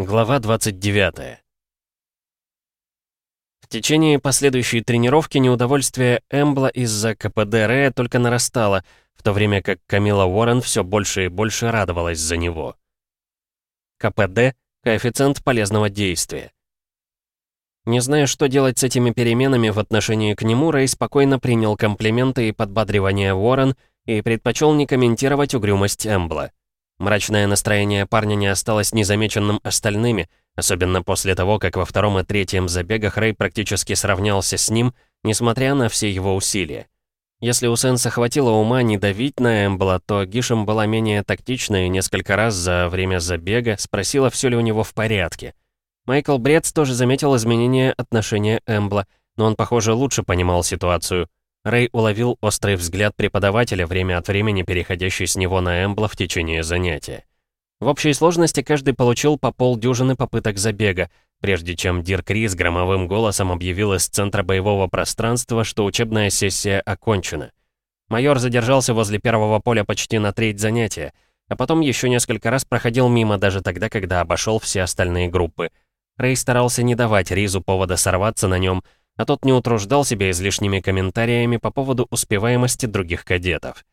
Глава 29. В течение последующей тренировки неудовольствие Эмбла из-за КПД Рэя только нарастало, в то время как Камила Уоррен все больше и больше радовалась за него. КПД — коэффициент полезного действия. Не зная, что делать с этими переменами в отношении к нему, Рэй спокойно принял комплименты и подбадривания Уоррен и предпочел не комментировать угрюмость Эмбла. Мрачное настроение парня не осталось незамеченным остальными, особенно после того, как во втором и третьем забегах Рэй практически сравнялся с ним, несмотря на все его усилия. Если у Сенса хватило ума не давить на Эмбла, то Гишем была менее тактична и несколько раз за время забега спросила, все ли у него в порядке. Майкл Брец тоже заметил изменение отношения Эмбла, но он, похоже, лучше понимал ситуацию. Рэй уловил острый взгляд преподавателя, время от времени переходящий с него на Эмбла в течение занятия. В общей сложности каждый получил по полдюжины попыток забега, прежде чем Дирк Ри с громовым голосом объявил из центра боевого пространства, что учебная сессия окончена. Майор задержался возле первого поля почти на треть занятия, а потом еще несколько раз проходил мимо даже тогда, когда обошел все остальные группы. Рэй старался не давать Ризу повода сорваться на нем, а тот не утруждал себя излишними комментариями по поводу успеваемости других кадетов.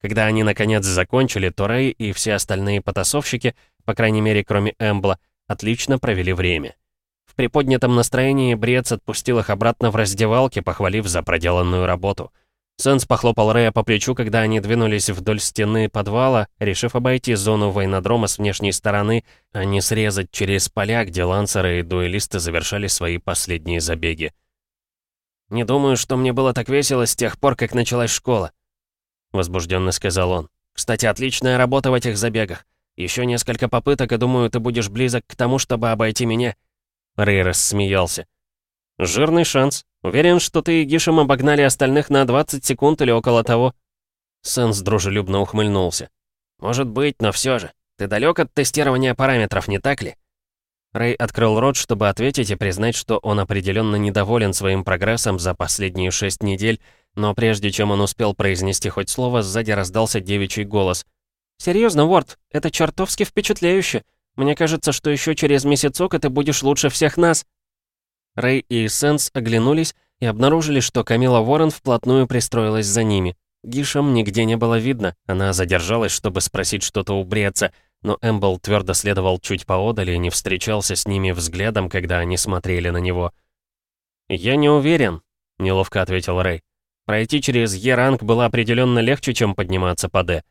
Когда они наконец закончили, то Рэй и все остальные потасовщики, по крайней мере кроме Эмбла, отлично провели время. В приподнятом настроении Брец отпустил их обратно в раздевалке, похвалив за проделанную работу. Сенс похлопал Рэя по плечу, когда они двинулись вдоль стены подвала, решив обойти зону войнодрома с внешней стороны, а не срезать через поля, где лансеры и дуэлисты завершали свои последние забеги. «Не думаю, что мне было так весело с тех пор, как началась школа», — возбужденно сказал он. «Кстати, отличная работа в этих забегах. Еще несколько попыток, и думаю, ты будешь близок к тому, чтобы обойти меня». Рэй рассмеялся. «Жирный шанс. Уверен, что ты и Гишем обогнали остальных на 20 секунд или около того». Сенс дружелюбно ухмыльнулся. «Может быть, но все же. Ты далек от тестирования параметров, не так ли?» Рэй открыл рот, чтобы ответить и признать, что он определенно недоволен своим прогрессом за последние шесть недель, но прежде чем он успел произнести хоть слово, сзади раздался девичий голос. «Серьезно, Уорд, это чертовски впечатляюще. Мне кажется, что еще через месяцок ты будешь лучше всех нас». Рэй и Сенс оглянулись и обнаружили, что Камила Ворон вплотную пристроилась за ними. Гишам нигде не было видно, она задержалась, чтобы спросить что-то у Бреца, но Эмбл твердо следовал чуть поодаль и не встречался с ними взглядом, когда они смотрели на него. «Я не уверен», — неловко ответил Рэй. «Пройти через Е-ранг было определенно легче, чем подниматься по Д».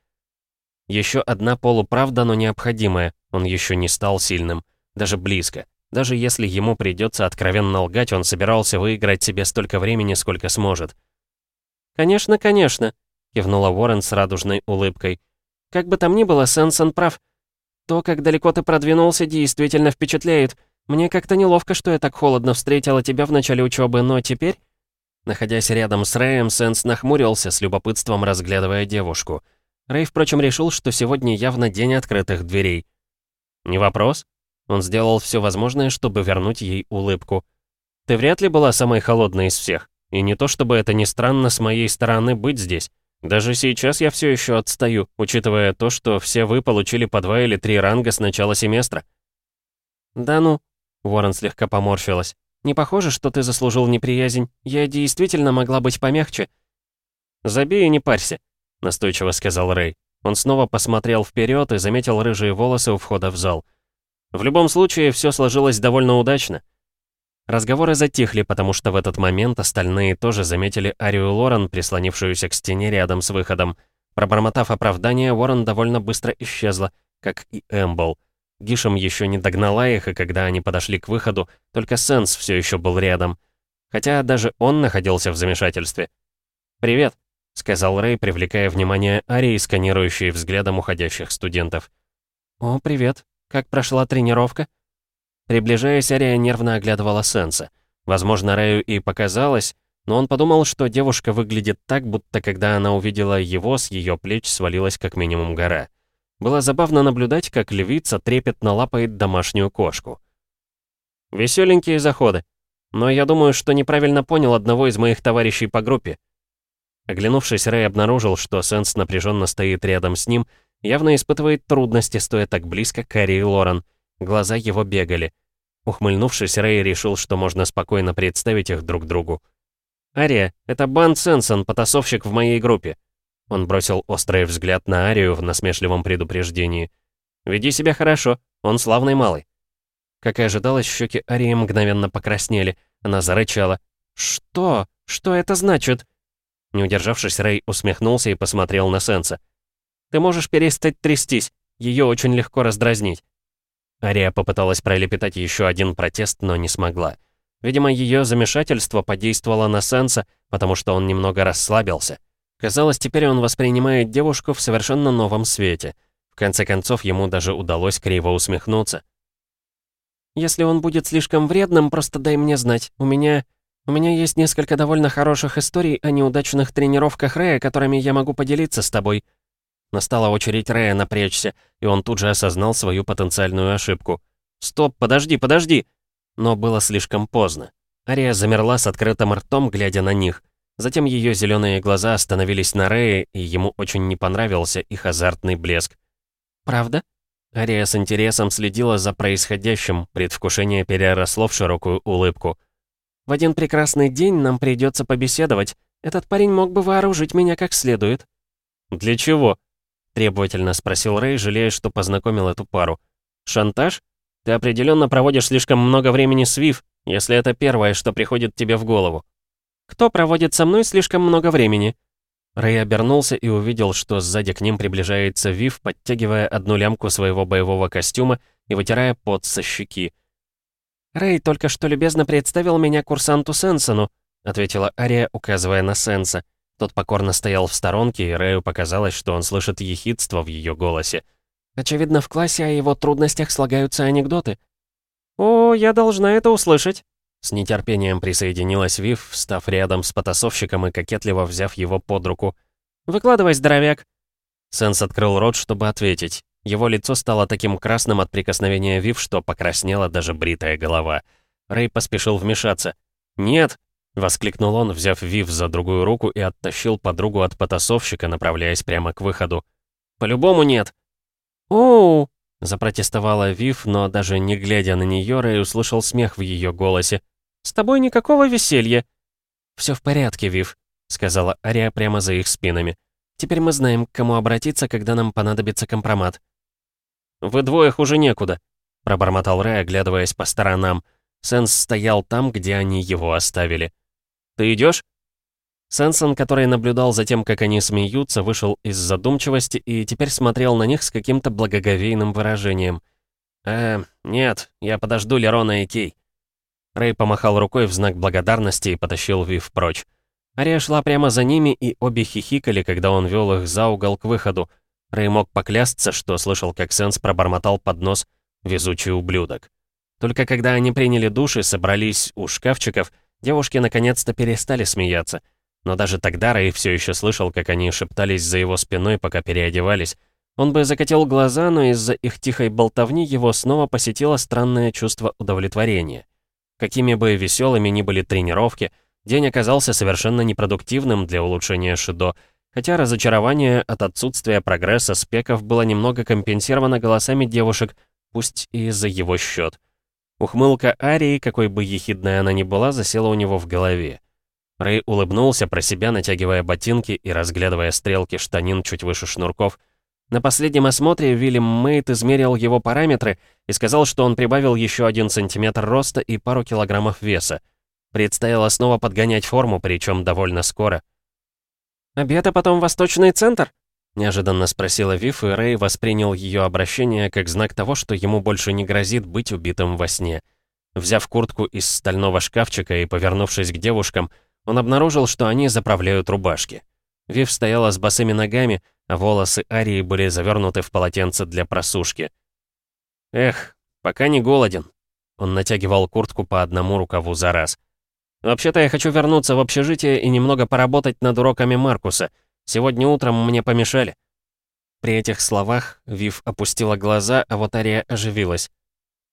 Еще одна полуправда, но необходимая. Он еще не стал сильным. Даже близко. Даже если ему придется откровенно лгать, он собирался выиграть себе столько времени, сколько сможет. «Конечно, конечно», — кивнула Уоррен с радужной улыбкой. «Как бы там ни было, Сенсон прав. То, как далеко ты продвинулся, действительно впечатляет. Мне как-то неловко, что я так холодно встретила тебя в начале учебы, но теперь...» Находясь рядом с Рэем, Сенс нахмурился, с любопытством разглядывая девушку. Рэй, впрочем, решил, что сегодня явно день открытых дверей. «Не вопрос?» Он сделал все возможное, чтобы вернуть ей улыбку. «Ты вряд ли была самой холодной из всех. И не то чтобы это не странно с моей стороны быть здесь. Даже сейчас я все еще отстаю, учитывая то, что все вы получили по два или три ранга с начала семестра. Да ну, Ворон слегка поморщилась. Не похоже, что ты заслужил неприязнь. Я действительно могла быть помягче. Забей и не парься, настойчиво сказал Рэй. Он снова посмотрел вперед и заметил рыжие волосы у входа в зал. В любом случае, все сложилось довольно удачно. Разговоры затихли, потому что в этот момент остальные тоже заметили Арию Лорен, прислонившуюся к стене рядом с выходом. Пробормотав оправдание, Уоррен довольно быстро исчезла, как и Эмбл. Гишем еще не догнала их, и когда они подошли к выходу, только Сенс все еще был рядом. Хотя даже он находился в замешательстве. «Привет», — сказал Рэй, привлекая внимание Арии, сканирующей взглядом уходящих студентов. «О, привет. Как прошла тренировка?» Приближаясь, Ария нервно оглядывала Сенса. Возможно, Рэю и показалось, но он подумал, что девушка выглядит так, будто когда она увидела его, с ее плеч свалилась как минимум гора. Было забавно наблюдать, как львица трепетно лапает домашнюю кошку. Веселенькие заходы. Но я думаю, что неправильно понял одного из моих товарищей по группе. Оглянувшись, Рэй обнаружил, что Сенс напряженно стоит рядом с ним, явно испытывает трудности, стоя так близко к Карри и Лорен — глаза его бегали. Ухмыльнувшись, Рэй решил, что можно спокойно представить их друг другу. «Ария, это Бан Сенсон, потасовщик в моей группе». Он бросил острый взгляд на Арию в насмешливом предупреждении. «Веди себя хорошо, он славный малый». Как и ожидалось, щеки Арии мгновенно покраснели. Она зарычала. «Что? Что это значит?» Не удержавшись, Рэй усмехнулся и посмотрел на Сенса. «Ты можешь перестать трястись. Ее очень легко раздразнить». Ария попыталась пролепетать еще один протест, но не смогла. Видимо, ее замешательство подействовало на Сенса, потому что он немного расслабился. Казалось, теперь он воспринимает девушку в совершенно новом свете. В конце концов, ему даже удалось криво усмехнуться. «Если он будет слишком вредным, просто дай мне знать. У меня... у меня есть несколько довольно хороших историй о неудачных тренировках Рэя, которыми я могу поделиться с тобой». Настала очередь Рэя напрячься, и он тут же осознал свою потенциальную ошибку. «Стоп, подожди, подожди!» Но было слишком поздно. Ария замерла с открытым ртом, глядя на них. Затем ее зеленые глаза остановились на Рее, и ему очень не понравился их азартный блеск. «Правда?» Ария с интересом следила за происходящим, предвкушение переросло в широкую улыбку. «В один прекрасный день нам придется побеседовать. Этот парень мог бы вооружить меня как следует». «Для чего?» — требовательно спросил Рэй, жалея, что познакомил эту пару. «Шантаж? Ты определенно проводишь слишком много времени с Вив, если это первое, что приходит тебе в голову». «Кто проводит со мной слишком много времени?» Рэй обернулся и увидел, что сзади к ним приближается Вив, подтягивая одну лямку своего боевого костюма и вытирая пот со щеки. «Рэй только что любезно представил меня курсанту Сенсону», ответила Ария, указывая на Сенса. Тот покорно стоял в сторонке, и Рэю показалось, что он слышит ехидство в ее голосе. «Очевидно, в классе о его трудностях слагаются анекдоты». «О, я должна это услышать», с нетерпением присоединилась Вив, став рядом с потасовщиком и кокетливо взяв его под руку. «Выкладывай, здоровяк!» Сенс открыл рот, чтобы ответить. Его лицо стало таким красным от прикосновения Вив, что покраснела даже бритая голова. Рэй поспешил вмешаться. «Нет!» — воскликнул он, взяв Вив за другую руку и оттащил подругу от потасовщика, направляясь прямо к выходу. «По-любому нет!» «Оу!» — запротестовала Вив, но даже не глядя на нее, Рэй услышал смех в ее голосе. С тобой никакого веселья». «Все в порядке, Вив», — сказала Ария прямо за их спинами. «Теперь мы знаем, к кому обратиться, когда нам понадобится компромат». «Вы двое хуже некуда», — пробормотал Рэй, оглядываясь по сторонам. Сенс стоял там, где они его оставили. «Ты идешь? Сенсон, который наблюдал за тем, как они смеются, вышел из задумчивости и теперь смотрел на них с каким-то благоговейным выражением. «Э, нет, я подожду Лерона и Кей». Рэй помахал рукой в знак благодарности и потащил Вив прочь. Ария шла прямо за ними, и обе хихикали, когда он вел их за угол к выходу. Рэй мог поклясться, что слышал, как Сенс пробормотал под нос «везучий ублюдок». Только когда они приняли душ и собрались у шкафчиков, девушки наконец-то перестали смеяться. Но даже тогда Рэй все еще слышал, как они шептались за его спиной, пока переодевались. Он бы закатил глаза, но из-за их тихой болтовни его снова посетило странное чувство удовлетворения. Какими бы веселыми ни были тренировки, день оказался совершенно непродуктивным для улучшения Шидо, хотя разочарование от отсутствия прогресса спеков было немного компенсировано голосами девушек, пусть и за его счет. Ухмылка Арии, какой бы ехидной она ни была, засела у него в голове. Рэй улыбнулся про себя, натягивая ботинки и разглядывая стрелки штанин чуть выше шнурков — на последнем осмотре Вильям Мейт измерил его параметры и сказал, что он прибавил еще один сантиметр роста и пару килограммов веса. Предстояло снова подгонять форму, причем довольно скоро. «Обед, а потом восточный центр?» — неожиданно спросила Вив, и Рэй воспринял ее обращение как знак того, что ему больше не грозит быть убитым во сне. Взяв куртку из стального шкафчика и повернувшись к девушкам, он обнаружил, что они заправляют рубашки. Вив стояла с босыми ногами, а волосы Арии были завернуты в полотенце для просушки. «Эх, пока не голоден». Он натягивал куртку по одному рукаву за раз. «Вообще-то я хочу вернуться в общежитие и немного поработать над уроками Маркуса. Сегодня утром мне помешали». При этих словах Вив опустила глаза, а вот Ария оживилась.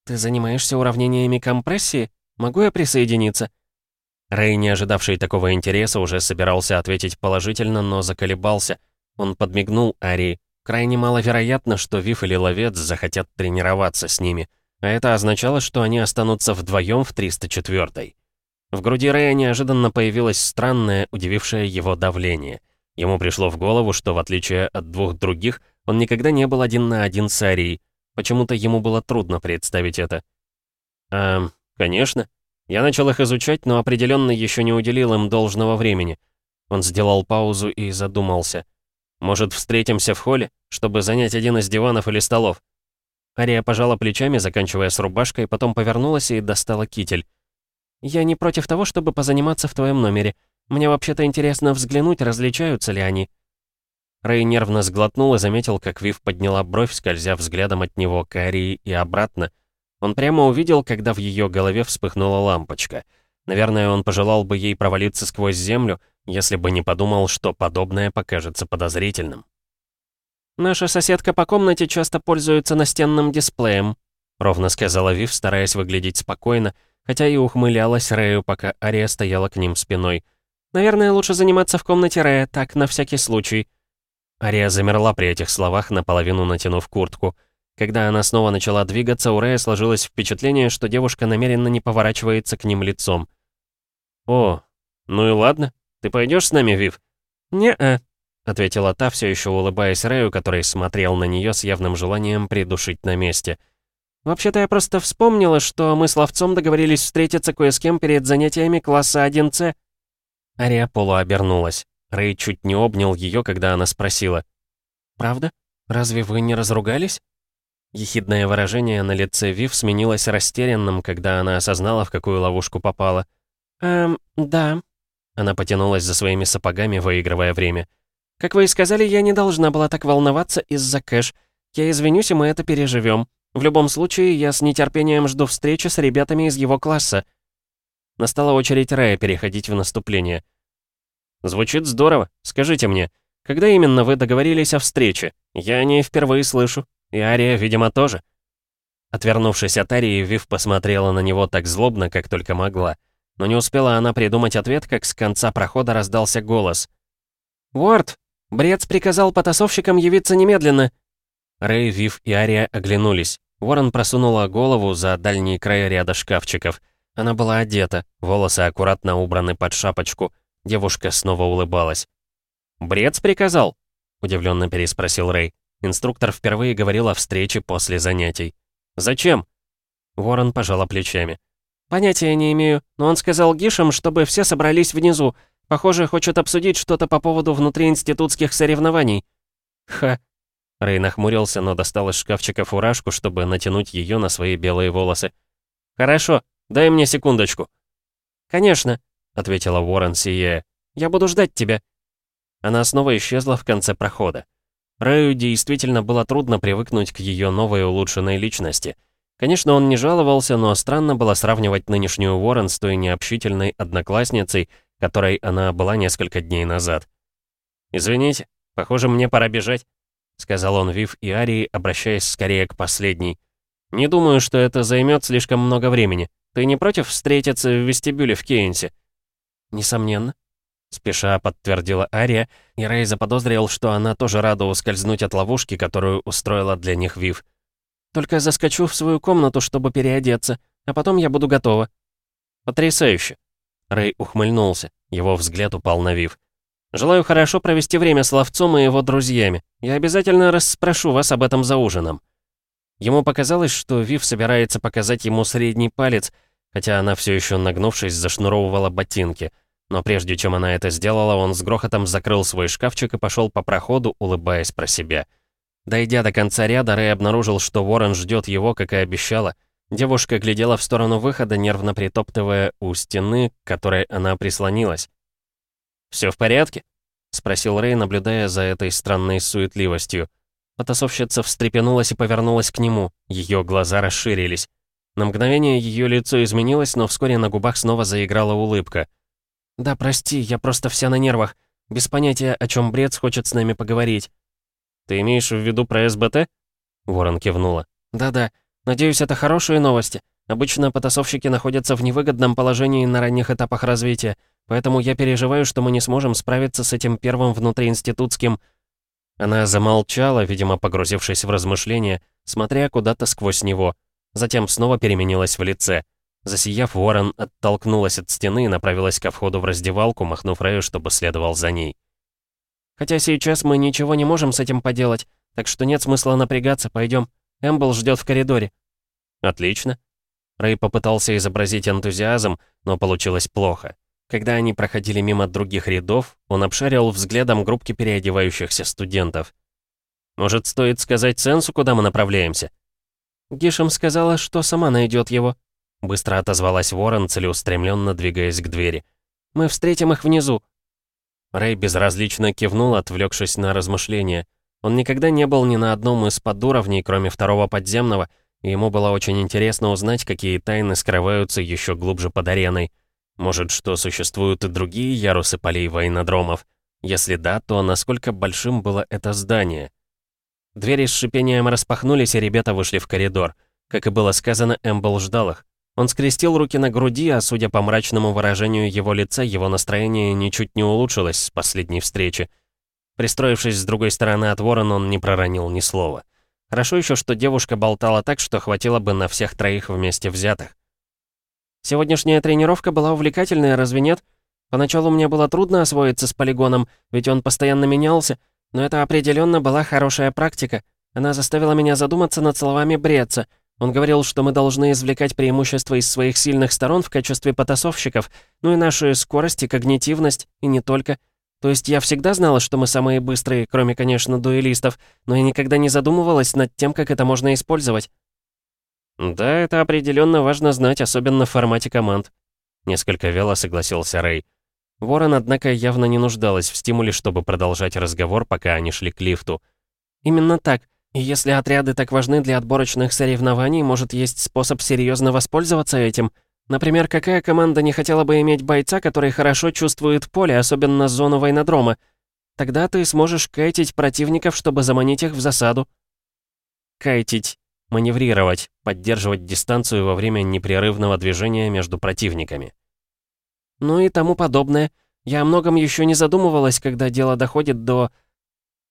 «Ты занимаешься уравнениями компрессии? Могу я присоединиться?» Рэй, не ожидавший такого интереса, уже собирался ответить положительно, но заколебался — он подмигнул Ари. Крайне маловероятно, что Вив или Ловец захотят тренироваться с ними. А это означало, что они останутся вдвоем в 304-й. В груди Рэя неожиданно появилось странное, удивившее его давление. Ему пришло в голову, что в отличие от двух других, он никогда не был один на один с Арией. Почему-то ему было трудно представить это. «Эм, конечно. Я начал их изучать, но определенно еще не уделил им должного времени». Он сделал паузу и задумался. «Может, встретимся в холле, чтобы занять один из диванов или столов?» Ария пожала плечами, заканчивая с рубашкой, потом повернулась и достала китель. «Я не против того, чтобы позаниматься в твоем номере. Мне вообще-то интересно взглянуть, различаются ли они». Рэй нервно сглотнул и заметил, как Вив подняла бровь, скользя взглядом от него к Арии и обратно. Он прямо увидел, когда в ее голове вспыхнула лампочка. Наверное, он пожелал бы ей провалиться сквозь землю, если бы не подумал, что подобное покажется подозрительным. «Наша соседка по комнате часто пользуется настенным дисплеем», ровно сказала Вив, стараясь выглядеть спокойно, хотя и ухмылялась Рэю, пока Ария стояла к ним спиной. «Наверное, лучше заниматься в комнате Рэя, так, на всякий случай». Ария замерла при этих словах, наполовину натянув куртку. Когда она снова начала двигаться, у Рэя сложилось впечатление, что девушка намеренно не поворачивается к ним лицом. «О, ну и ладно. Ты пойдешь с нами, Вив?» «Не-а», — ответила та, все еще улыбаясь Рэю, который смотрел на нее с явным желанием придушить на месте. «Вообще-то я просто вспомнила, что мы с ловцом договорились встретиться кое с кем перед занятиями класса 1С». Ария полуобернулась. Рэй чуть не обнял ее, когда она спросила. «Правда? Разве вы не разругались?» Ехидное выражение на лице Вив сменилось растерянным, когда она осознала, в какую ловушку попала. «Эм, да». Она потянулась за своими сапогами, выигрывая время. «Как вы и сказали, я не должна была так волноваться из-за кэш. Я извинюсь, и мы это переживем. В любом случае, я с нетерпением жду встречи с ребятами из его класса». Настала очередь Рая переходить в наступление. «Звучит здорово. Скажите мне, когда именно вы договорились о встрече? Я не впервые слышу. И Ария, видимо, тоже». Отвернувшись от Арии, Вив посмотрела на него так злобно, как только могла. Но не успела она придумать ответ, как с конца прохода раздался голос. «Уорд, Брец приказал потасовщикам явиться немедленно!» Рэй, Вив и Ария оглянулись. Ворон просунула голову за дальний край ряда шкафчиков. Она была одета, волосы аккуратно убраны под шапочку. Девушка снова улыбалась. «Брец приказал?» — удивленно переспросил Рэй. Инструктор впервые говорил о встрече после занятий. «Зачем?» Ворон пожала плечами. «Понятия не имею, но он сказал Гишам, чтобы все собрались внизу. Похоже, хочет обсудить что-то по поводу внутриинститутских соревнований». «Ха, Рэй нахмурился, но достал из шкафчика фуражку, чтобы натянуть ее на свои белые волосы. «Хорошо, дай мне секундочку». «Конечно», — ответила Уоррен, сияя. «Я буду ждать тебя». Она снова исчезла в конце прохода. Рэю действительно было трудно привыкнуть к ее новой улучшенной личности. Конечно, он не жаловался, но странно было сравнивать нынешнюю Уоррен с той необщительной одноклассницей, которой она была несколько дней назад. «Извините, похоже, мне пора бежать». — сказал он Вив и Арии, обращаясь скорее к последней. «Не думаю, что это займет слишком много времени. Ты не против встретиться в вестибюле в Кейнсе?» «Несомненно», — спеша подтвердила Ария, и Рэй заподозрил, что она тоже рада ускользнуть от ловушки, которую устроила для них Вив. «Только заскочу в свою комнату, чтобы переодеться, а потом я буду готова». «Потрясающе!» Рэй ухмыльнулся, его взгляд упал на Вив. Желаю хорошо провести время с ловцом и его друзьями. Я обязательно расспрошу вас об этом за ужином». Ему показалось, что Вив собирается показать ему средний палец, хотя она все еще нагнувшись зашнуровывала ботинки. Но прежде чем она это сделала, он с грохотом закрыл свой шкафчик и пошел по проходу, улыбаясь про себя. Дойдя до конца ряда, Рэй обнаружил, что Ворон ждет его, как и обещала. Девушка глядела в сторону выхода, нервно притоптывая у стены, к которой она прислонилась. «Все в порядке?» — спросил Рэй, наблюдая за этой странной суетливостью. Потасовщица встрепенулась и повернулась к нему. Ее глаза расширились. На мгновение ее лицо изменилось, но вскоре на губах снова заиграла улыбка. «Да, прости, я просто вся на нервах. Без понятия, о чем Брец хочет с нами поговорить». «Ты имеешь в виду про СБТ?» Ворон кивнула. «Да-да. Надеюсь, это хорошие новости. Обычно потасовщики находятся в невыгодном положении на ранних этапах развития, поэтому я переживаю, что мы не сможем справиться с этим первым внутриинститутским...» Она замолчала, видимо, погрузившись в размышления, смотря куда-то сквозь него. Затем снова переменилась в лице. Засияв, Уоррен оттолкнулась от стены и направилась ко входу в раздевалку, махнув Рэю, чтобы следовал за ней. «Хотя сейчас мы ничего не можем с этим поделать, так что нет смысла напрягаться, пойдем. Эмбл ждет в коридоре». «Отлично». Рэй попытался изобразить энтузиазм, но получилось плохо. Когда они проходили мимо других рядов, он обшарил взглядом группки переодевающихся студентов. «Может, стоит сказать Сенсу, куда мы направляемся?» Гишем сказала, что сама найдет его. Быстро отозвалась Ворон, целеустремленно двигаясь к двери. «Мы встретим их внизу». Рэй безразлично кивнул, отвлекшись на размышления. Он никогда не был ни на одном из подуровней, кроме второго подземного, и ему было очень интересно узнать, какие тайны скрываются еще глубже под ареной. Может, что существуют и другие ярусы полей военнодромов? Если да, то насколько большим было это здание? Двери с шипением распахнулись, и ребята вышли в коридор. Как и было сказано, Эмбл ждал их. Он скрестил руки на груди, а судя по мрачному выражению его лица, его настроение ничуть не улучшилось с последней встречи. Пристроившись с другой стороны от ворона, он не проронил ни слова. Хорошо еще, что девушка болтала так, что хватило бы на всех троих вместе взятых. Сегодняшняя тренировка была увлекательная, разве нет? Поначалу мне было трудно освоиться с полигоном, ведь он постоянно менялся, но это определенно была хорошая практика. Она заставила меня задуматься над словами Бреца. Он говорил, что мы должны извлекать преимущества из своих сильных сторон в качестве потасовщиков, ну и нашу скорость и когнитивность, и не только. То есть я всегда знала, что мы самые быстрые, кроме, конечно, дуэлистов, но я никогда не задумывалась над тем, как это можно использовать. «Да, это определенно важно знать, особенно в формате команд», — несколько вяло согласился Рэй. Ворон, однако, явно не нуждалась в стимуле, чтобы продолжать разговор, пока они шли к лифту. «Именно так. И если отряды так важны для отборочных соревнований, может, есть способ серьезно воспользоваться этим? Например, какая команда не хотела бы иметь бойца, который хорошо чувствует поле, особенно зону войнодрома? Тогда ты сможешь кайтить противников, чтобы заманить их в засаду». «Кайтить маневрировать, поддерживать дистанцию во время непрерывного движения между противниками. Ну и тому подобное. Я о многом еще не задумывалась, когда дело доходит до...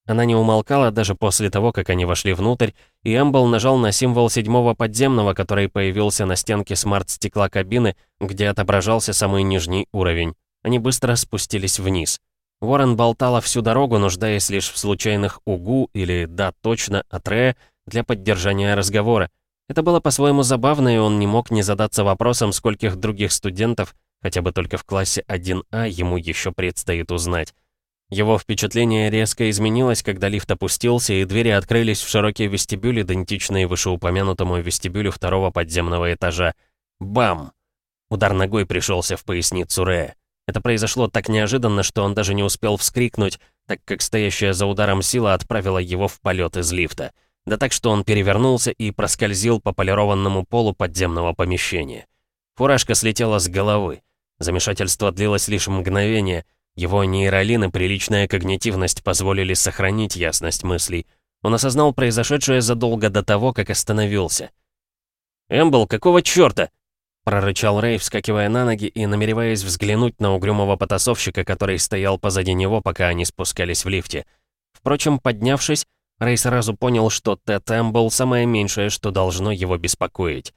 Она не умолкала даже после того, как они вошли внутрь, и Эмбл нажал на символ седьмого подземного, который появился на стенке смарт-стекла кабины, где отображался самый нижний уровень. Они быстро спустились вниз. Уоррен болтала всю дорогу, нуждаясь лишь в случайных угу или «да, точно» от Рея, для поддержания разговора. Это было по-своему забавно, и он не мог не задаться вопросом, скольких других студентов, хотя бы только в классе 1А, ему еще предстоит узнать. Его впечатление резко изменилось, когда лифт опустился, и двери открылись в широкие вестибюли, идентичные вышеупомянутому вестибюлю второго подземного этажа. Бам! Удар ногой пришелся в поясницу Рэя. Это произошло так неожиданно, что он даже не успел вскрикнуть, так как стоящая за ударом сила отправила его в полет из лифта. Да так, что он перевернулся и проскользил по полированному полу подземного помещения. Фуражка слетела с головы. Замешательство длилось лишь мгновение. Его нейролин приличная когнитивность позволили сохранить ясность мыслей. Он осознал произошедшее задолго до того, как остановился. «Эмбл, какого чёрта?» прорычал Рэй, вскакивая на ноги и намереваясь взглянуть на угрюмого потасовщика, который стоял позади него, пока они спускались в лифте. Впрочем, поднявшись, Рэй сразу понял, что Тед был самое меньшее, что должно его беспокоить.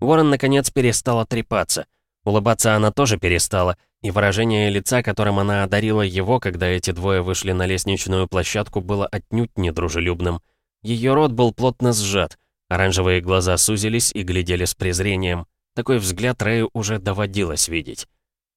Ворон, наконец, перестала трепаться. Улыбаться она тоже перестала, и выражение лица, которым она одарила его, когда эти двое вышли на лестничную площадку, было отнюдь недружелюбным. Ее рот был плотно сжат, оранжевые глаза сузились и глядели с презрением. Такой взгляд Рэю уже доводилось видеть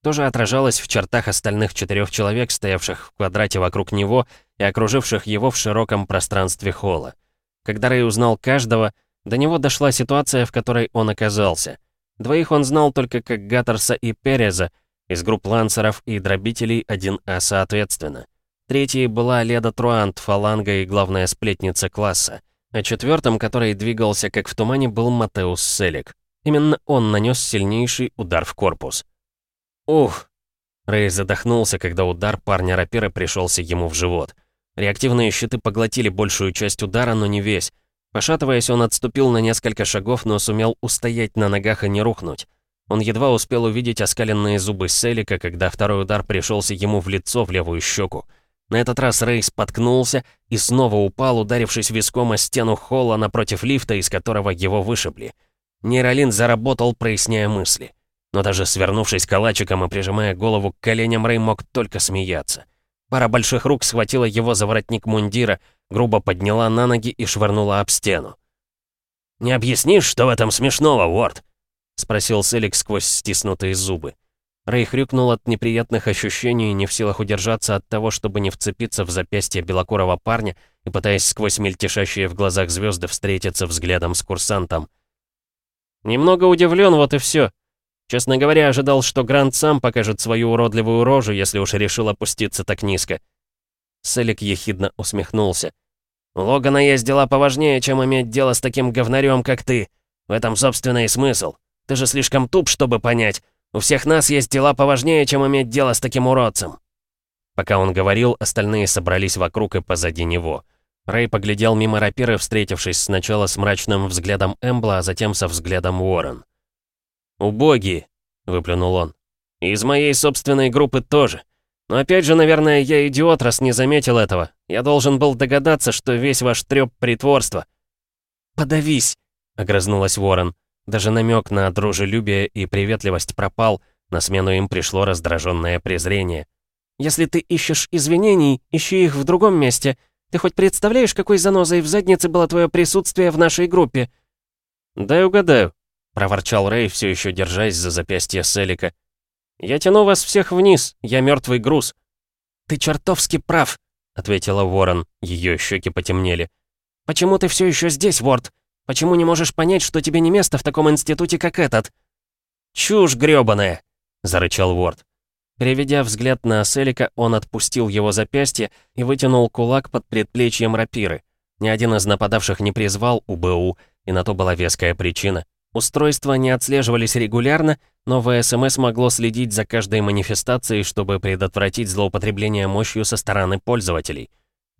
тоже отражалось в чертах остальных четырех человек, стоявших в квадрате вокруг него и окруживших его в широком пространстве холла. Когда Рэй узнал каждого, до него дошла ситуация, в которой он оказался. Двоих он знал только как Гаттерса и Переза, из групп лансеров и дробителей 1А соответственно. Третьей была Леда Труант, фаланга и главная сплетница класса. А четвертым, который двигался как в тумане, был Матеус Селик. Именно он нанес сильнейший удар в корпус. Ух! Рэй задохнулся, когда удар парня рапира пришелся ему в живот. Реактивные щиты поглотили большую часть удара, но не весь. Пошатываясь, он отступил на несколько шагов, но сумел устоять на ногах и не рухнуть. Он едва успел увидеть оскаленные зубы Селика, когда второй удар пришелся ему в лицо, в левую щеку. На этот раз Рэй споткнулся и снова упал, ударившись виском о стену холла напротив лифта, из которого его вышибли. Нейролин заработал, проясняя мысли. Но даже свернувшись калачиком и прижимая голову к коленям, Рэй мог только смеяться. Пара больших рук схватила его за воротник мундира, грубо подняла на ноги и швырнула об стену. «Не объяснишь, что в этом смешного, Уорд?» — спросил Селик сквозь стиснутые зубы. Рэй хрюкнул от неприятных ощущений, не в силах удержаться от того, чтобы не вцепиться в запястье белокурого парня и пытаясь сквозь мельтешащие в глазах звезды встретиться взглядом с курсантом. «Немного удивлен, вот и все. Честно говоря, ожидал, что Грант сам покажет свою уродливую рожу, если уж решил опуститься так низко». Селик ехидно усмехнулся. «У Логана есть дела поважнее, чем иметь дело с таким говнарем, как ты. В этом, собственно, и смысл. Ты же слишком туп, чтобы понять». У всех нас есть дела поважнее, чем иметь дело с таким уродцем». Пока он говорил, остальные собрались вокруг и позади него. Рэй поглядел мимо рапиры, встретившись сначала с мрачным взглядом Эмбла, а затем со взглядом Уоррен. «Убогие», — выплюнул он. «Из моей собственной группы тоже. Но опять же, наверное, я идиот, раз не заметил этого. Я должен был догадаться, что весь ваш трёп — притворство». «Подавись», — огрызнулась Уоррен. Даже намек на дружелюбие и приветливость пропал, на смену им пришло раздраженное презрение. «Если ты ищешь извинений, ищи их в другом месте. Ты хоть представляешь, какой занозой в заднице было твое присутствие в нашей группе?» «Дай угадаю», — проворчал Рэй, все еще держась за запястье Селика. «Я тяну вас всех вниз, я мертвый груз». «Ты чертовски прав», — ответила Ворон. Ее щеки потемнели. «Почему ты все еще здесь, Ворд? Почему не можешь понять, что тебе не место в таком институте, как этот?» «Чушь грёбаная!» — зарычал Уорд. Переведя взгляд на Селика, он отпустил его запястье и вытянул кулак под предплечьем рапиры. Ни один из нападавших не призвал УБУ, и на то была веская причина. Устройства не отслеживались регулярно, но ВСМС могло следить за каждой манифестацией, чтобы предотвратить злоупотребление мощью со стороны пользователей.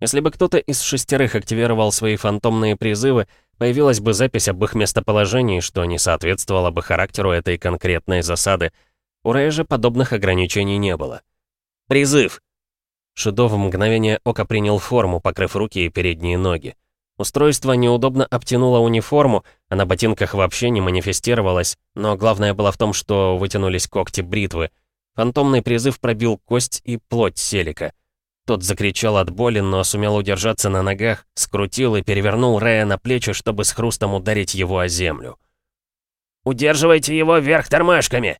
Если бы кто-то из шестерых активировал свои фантомные призывы, появилась бы запись об их местоположении, что не соответствовало бы характеру этой конкретной засады. У Рэя же подобных ограничений не было. «Призыв!» Шидо в мгновение ока принял форму, покрыв руки и передние ноги. Устройство неудобно обтянуло униформу, а на ботинках вообще не манифестировалось, но главное было в том, что вытянулись когти бритвы. Фантомный призыв пробил кость и плоть Селика. Тот закричал от боли, но сумел удержаться на ногах, скрутил и перевернул Рэя на плечи, чтобы с хрустом ударить его о землю. «Удерживайте его вверх тормашками!»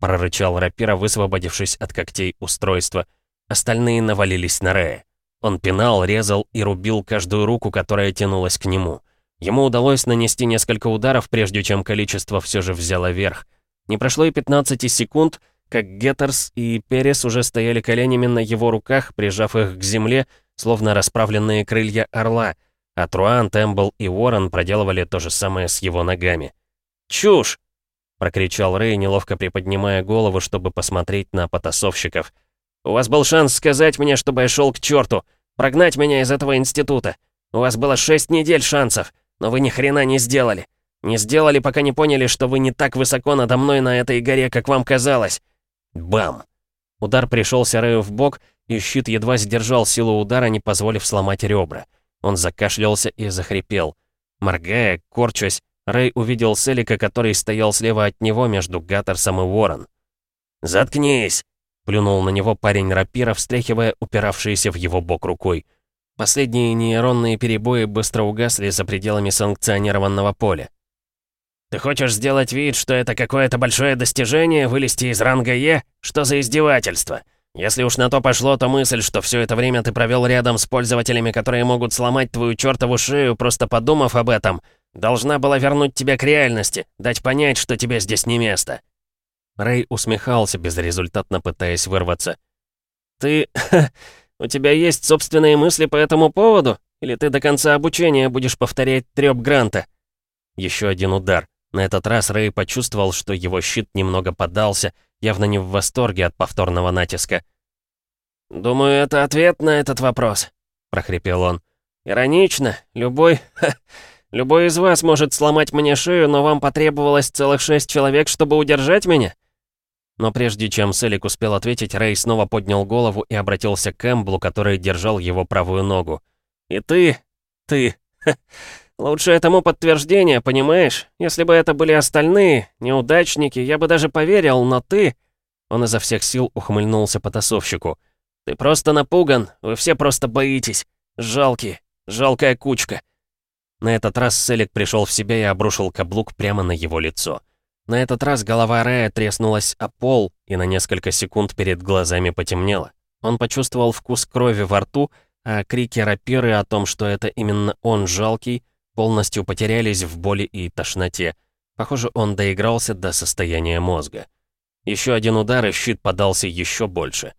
прорычал рапира, высвободившись от когтей устройства. Остальные навалились на Рэя. Он пинал, резал и рубил каждую руку, которая тянулась к нему. Ему удалось нанести несколько ударов, прежде чем количество все же взяло верх. Не прошло и 15 секунд, как Геттерс и Перес уже стояли коленями на его руках, прижав их к земле, словно расправленные крылья орла, а Труан, Тембл и Уоррен проделывали то же самое с его ногами. «Чушь!» — прокричал Рэй, неловко приподнимая голову, чтобы посмотреть на потасовщиков. «У вас был шанс сказать мне, чтобы я шел к черту, прогнать меня из этого института. У вас было шесть недель шансов, но вы ни хрена не сделали. Не сделали, пока не поняли, что вы не так высоко надо мной на этой горе, как вам казалось. Бам! Удар пришелся Рэю в бок, и щит едва сдержал силу удара, не позволив сломать ребра. Он закашлялся и захрипел. Моргая, корчась, Рэй увидел Селика, который стоял слева от него между Гаттерсом и Ворон. «Заткнись!» — плюнул на него парень рапира, встряхивая упиравшийся в его бок рукой. Последние нейронные перебои быстро угасли за пределами санкционированного поля. Ты хочешь сделать вид, что это какое-то большое достижение, вылезти из ранга Е? Что за издевательство? Если уж на то пошло, то мысль, что все это время ты провел рядом с пользователями, которые могут сломать твою чертову шею, просто подумав об этом, должна была вернуть тебя к реальности, дать понять, что тебе здесь не место. Рэй усмехался, безрезультатно пытаясь вырваться. «Ты... у тебя есть собственные мысли по этому поводу? Или ты до конца обучения будешь повторять трёп Гранта?» Еще один удар. На этот раз Рэй почувствовал, что его щит немного подался, явно не в восторге от повторного натиска. «Думаю, это ответ на этот вопрос», — прохрипел он. «Иронично. Любой... Ха, любой из вас может сломать мне шею, но вам потребовалось целых шесть человек, чтобы удержать меня?» Но прежде чем Селик успел ответить, Рэй снова поднял голову и обратился к Эмблу, который держал его правую ногу. «И ты... ты... Ха, Лучше этому подтверждение, понимаешь? Если бы это были остальные, неудачники, я бы даже поверил, но ты...» Он изо всех сил ухмыльнулся потасовщику. «Ты просто напуган, вы все просто боитесь. Жалкие, жалкая кучка». На этот раз Селик пришел в себя и обрушил каблук прямо на его лицо. На этот раз голова Рэя треснулась о пол, и на несколько секунд перед глазами потемнело. Он почувствовал вкус крови во рту, а крики рапиры о том, что это именно он жалкий, полностью потерялись в боли и тошноте. Похоже, он доигрался до состояния мозга. Еще один удар, и щит подался еще больше.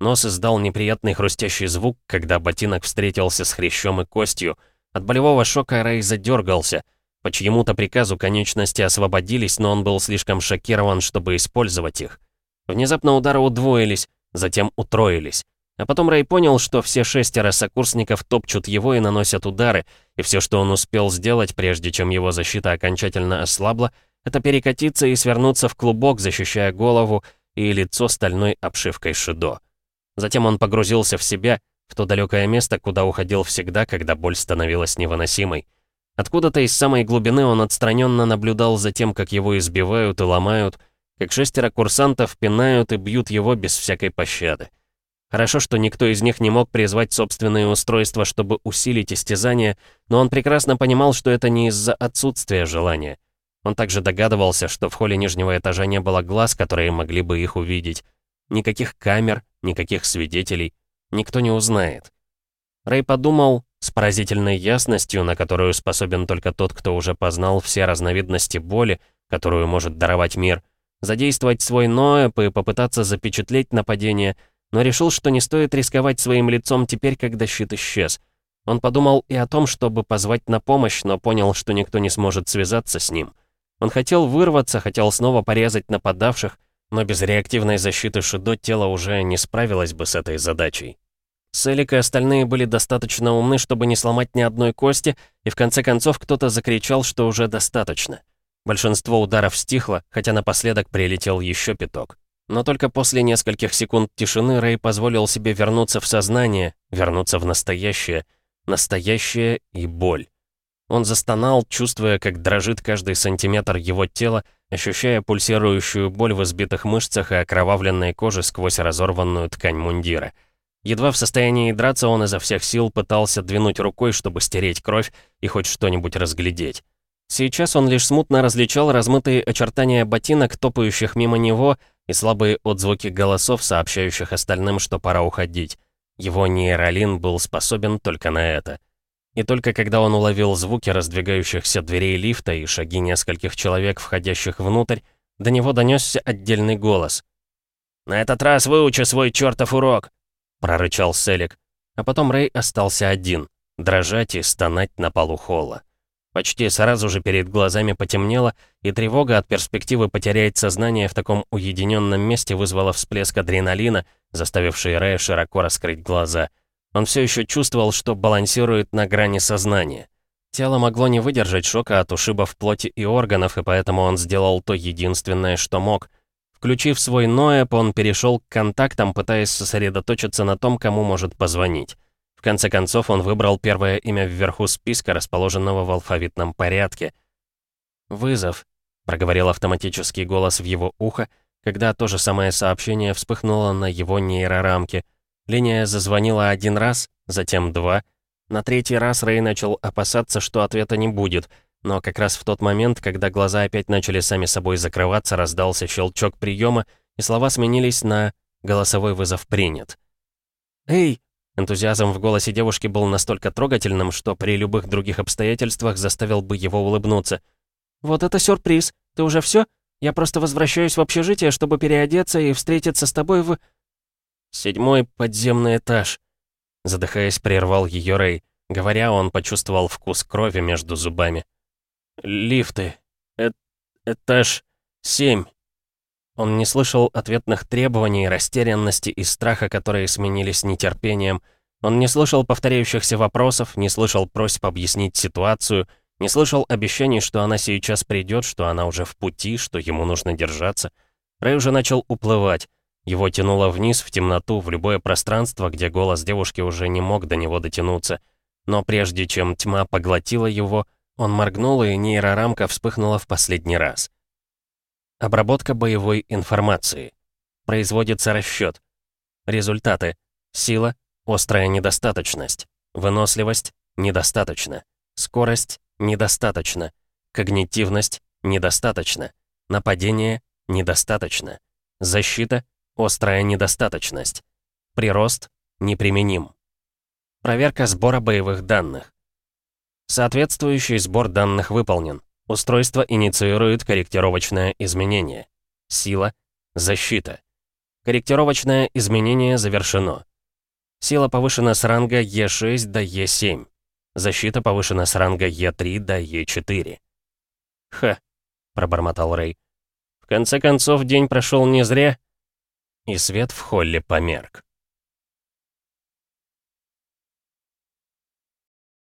Нос издал неприятный хрустящий звук, когда ботинок встретился с хрящом и костью. От болевого шока Рэй задергался — по чьему-то приказу конечности освободились, но он был слишком шокирован, чтобы использовать их. Внезапно удары удвоились, затем утроились. А потом Рэй понял, что все шестеро сокурсников топчут его и наносят удары, и все, что он успел сделать, прежде чем его защита окончательно ослабла, это перекатиться и свернуться в клубок, защищая голову и лицо стальной обшивкой Шидо. Затем он погрузился в себя, в то далекое место, куда уходил всегда, когда боль становилась невыносимой. Откуда-то из самой глубины он отстраненно наблюдал за тем, как его избивают и ломают, как шестеро курсантов пинают и бьют его без всякой пощады. Хорошо, что никто из них не мог призвать собственные устройства, чтобы усилить истязание, но он прекрасно понимал, что это не из-за отсутствия желания. Он также догадывался, что в холле нижнего этажа не было глаз, которые могли бы их увидеть. Никаких камер, никаких свидетелей. Никто не узнает. Рэй подумал, с поразительной ясностью, на которую способен только тот, кто уже познал все разновидности боли, которую может даровать мир, задействовать свой Ноэп и попытаться запечатлеть нападение, но решил, что не стоит рисковать своим лицом теперь, когда щит исчез. Он подумал и о том, чтобы позвать на помощь, но понял, что никто не сможет связаться с ним. Он хотел вырваться, хотел снова порезать нападавших, но без реактивной защиты Шидо тело уже не справилось бы с этой задачей. Селик и остальные были достаточно умны, чтобы не сломать ни одной кости, и в конце концов кто-то закричал, что уже достаточно. Большинство ударов стихло, хотя напоследок прилетел еще пяток. Но только после нескольких секунд тишины Рэй позволил себе вернуться в сознание, вернуться в настоящее. Настоящее и боль. Он застонал, чувствуя, как дрожит каждый сантиметр его тела, ощущая пульсирующую боль в избитых мышцах и окровавленной коже сквозь разорванную ткань мундира — Едва в состоянии драться, он изо всех сил пытался двинуть рукой, чтобы стереть кровь и хоть что-нибудь разглядеть. Сейчас он лишь смутно различал размытые очертания ботинок, топающих мимо него, и слабые отзвуки голосов, сообщающих остальным, что пора уходить. Его нейролин был способен только на это. И только когда он уловил звуки раздвигающихся дверей лифта и шаги нескольких человек, входящих внутрь, до него донесся отдельный голос. «На этот раз выучи свой чертов урок!» Прорычал Селик. А потом Рэй остался один, дрожать и стонать на полу холла. Почти сразу же перед глазами потемнело, и тревога от перспективы потерять сознание в таком уединенном месте вызвала всплеск адреналина, заставивший Рэя широко раскрыть глаза. Он все еще чувствовал, что балансирует на грани сознания. Тело могло не выдержать шока от ушибов плоти и органов, и поэтому он сделал то единственное, что мог — Включив свой ноэп, он перешел к контактам, пытаясь сосредоточиться на том, кому может позвонить. В конце концов, он выбрал первое имя вверху списка, расположенного в алфавитном порядке. «Вызов», — проговорил автоматический голос в его ухо, когда то же самое сообщение вспыхнуло на его нейрорамке. Линия зазвонила один раз, затем два. На третий раз Рэй начал опасаться, что ответа не будет — но как раз в тот момент, когда глаза опять начали сами собой закрываться, раздался щелчок приема, и слова сменились на «голосовой вызов принят». «Эй!» Энтузиазм в голосе девушки был настолько трогательным, что при любых других обстоятельствах заставил бы его улыбнуться. «Вот это сюрприз! Ты уже все? Я просто возвращаюсь в общежитие, чтобы переодеться и встретиться с тобой в...» «Седьмой подземный этаж», — задыхаясь, прервал ее Рэй. Говоря, он почувствовал вкус крови между зубами. «Лифты. Э этаж семь». Он не слышал ответных требований, растерянности и страха, которые сменились нетерпением. Он не слышал повторяющихся вопросов, не слышал просьб объяснить ситуацию, не слышал обещаний, что она сейчас придет, что она уже в пути, что ему нужно держаться. Рэй уже начал уплывать. Его тянуло вниз, в темноту, в любое пространство, где голос девушки уже не мог до него дотянуться. Но прежде чем тьма поглотила его, Он моргнул, и нейрорамка вспыхнула в последний раз. Обработка боевой информации. Производится расчет. Результаты. Сила – острая недостаточность. Выносливость – недостаточно. Скорость – недостаточно. Когнитивность – недостаточно. Нападение – недостаточно. Защита – острая недостаточность. Прирост – неприменим. Проверка сбора боевых данных. Соответствующий сбор данных выполнен. Устройство инициирует корректировочное изменение. Сила – защита. Корректировочное изменение завершено. Сила повышена с ранга Е6 до Е7. Защита повышена с ранга Е3 до Е4. «Ха», — пробормотал Рэй. «В конце концов, день прошел не зря». И свет в холле померк.